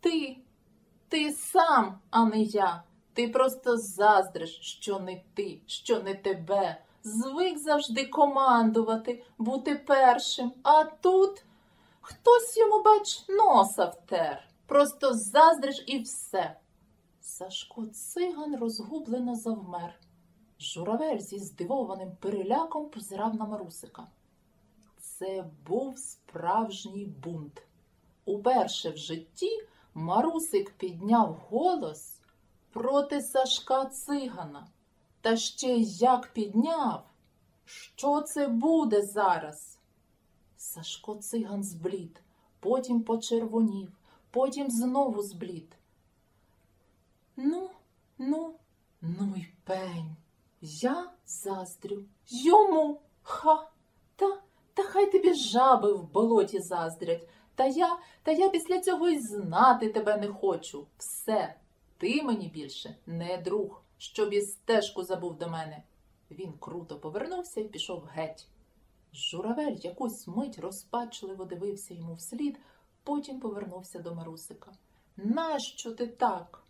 Ти, ти сам, а не я. Ти просто заздриш, що не ти, що не тебе. Звик завжди командувати, бути першим, а тут хтось йому, бач, носа втер. Просто заздриш і все. Сашко циган розгублено завмер. Журавель зі здивованим переляком позирав на Марусика. Це був справжній бунт. Уперше в житті Марусик підняв голос проти Сашка цигана. Та ще як підняв. Що це буде зараз? Сашко циган зблід, потім почервонів, потім знову зблід. Ну, ну, ну й пень. Я заздрю йому. Ха, хай тобі жаби в болоті заздрять. Та я, та я після цього й знати тебе не хочу. Все, ти мені більше не друг, щоб і стежку забув до мене. Він круто повернувся і пішов геть. Журавель якусь мить розпачливо дивився йому вслід, потім повернувся до Марусика. Нащо ти так?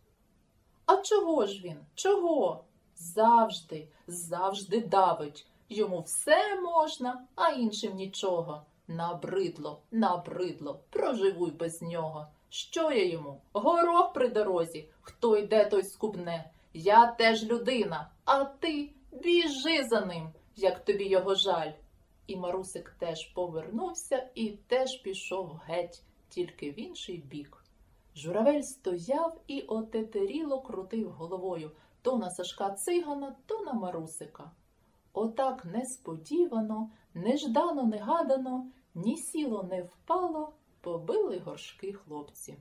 А чого ж він? Чого? Завжди, завжди давить. Йому все можна, а іншим нічого. Набридло, набридло, проживуй без нього. Що я йому? Горох при дорозі. Хто йде, той скубне. Я теж людина, а ти біжи за ним, як тобі його жаль. І Марусик теж повернувся і теж пішов геть, тільки в інший бік. Журавель стояв і отетеріло крутив головою то на Сашка цигана, то на Марусика. Отак несподівано, неждано, негадано, ні сіло, не впало, побили горшки хлопці.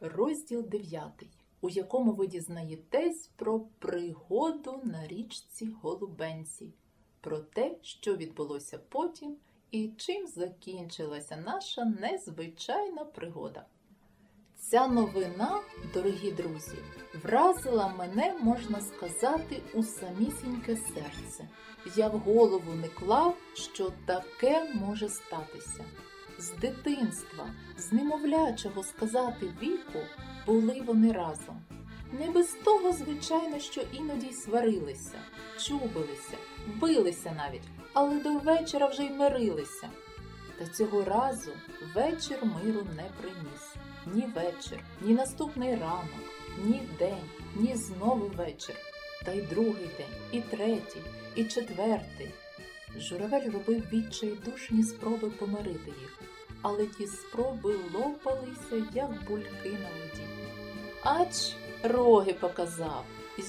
Розділ дев'ятий, у якому ви дізнаєтесь про пригоду на річці Голубенці, про те, що відбулося потім і чим закінчилася наша незвичайна пригода. Ця новина, дорогі друзі, вразила мене, можна сказати, у самісіньке серце. Я в голову не клав, що таке може статися. З дитинства, з немовлячого сказати віку, були вони разом. Не без того, звичайно, що іноді сварилися, чубилися, билися навіть, але до вечора вже й мирилися. Та цього разу вечір миру не приніс. Ні вечір, ні наступний ранок, ні день, ні знову вечір, та й другий день, і третій, і четвертий. Журавель робив відчайдушні спроби помирити їх, але ті спроби лопалися, як бульки на воді. Ач, роги показав,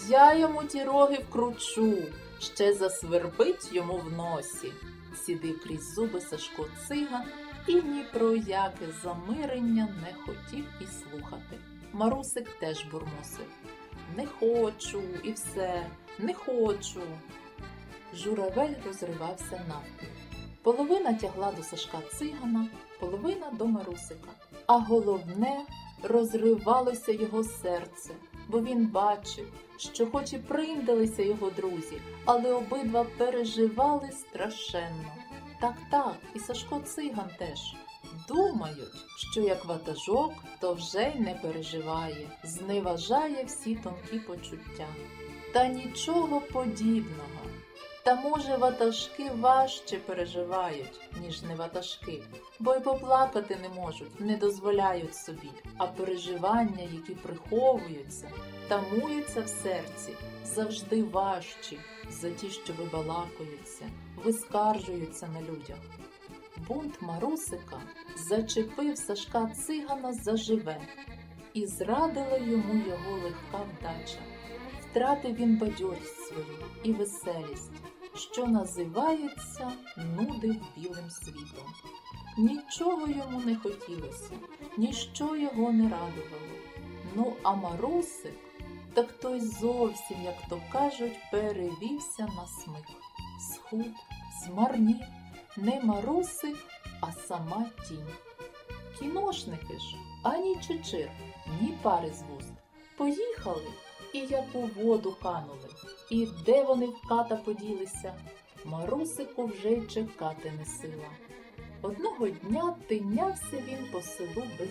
я йому ті роги вкручу, ще засвербить йому в носі. Сідив крізь зуби Сашко циган і ні про яке замирення не хотів і слухати. Марусик теж бурмосив. Не хочу і все, не хочу. Журавель розривався навпіл. Половина тягла до Сашка цигана, половина до Марусика. А головне розривалося його серце, бо він бачив, що хоч і приндалися його друзі, але обидва переживали страшенно. Так, так, і Сашко циган теж. Думають, що як ватажок, то вже й не переживає, зневажає всі тонкі почуття. Та нічого подібного. Та, може, ватажки важче переживають, ніж не ватажки, бо й поплакати не можуть, не дозволяють собі, а переживання, які приховуються, тамуються в серці, завжди важчі за ті, що вибалакуються, вискаржуються на людях. Бунт Марусика зачепив Сашка цигана заживе, і зрадила йому його легка вдача. Втратив він бадьорість свою і веселість, що називається нудив білим світом. Нічого йому не хотілося, ніщо його не радувало. Ну, а Марусик, так той зовсім, як то кажуть, перевівся на смик. Схуд, змарнів, не Марусик, а сама тінь. Кіношники ж ані чечир, ні пари з вуст. Поїхали і як у воду канули. І де вони в ката поділися? Марусику вже й чекати не сила. Одного дня тинявся він по селу без